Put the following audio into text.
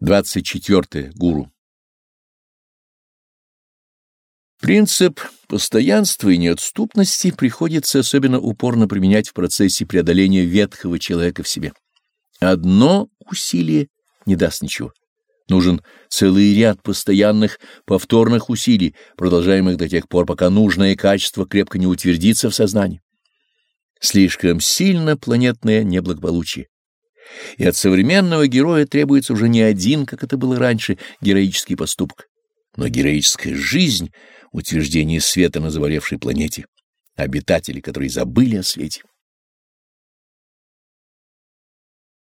24. Гуру. Принцип постоянства и неотступности приходится особенно упорно применять в процессе преодоления ветхого человека в себе. Одно усилие не даст ничего. Нужен целый ряд постоянных повторных усилий, продолжаемых до тех пор, пока нужное качество крепко не утвердится в сознании. Слишком сильно планетное неблагополучие и от современного героя требуется уже не один, как это было раньше, героический поступок, но героическая жизнь, утверждение света на заболевшей планете, обитатели, которые забыли о свете.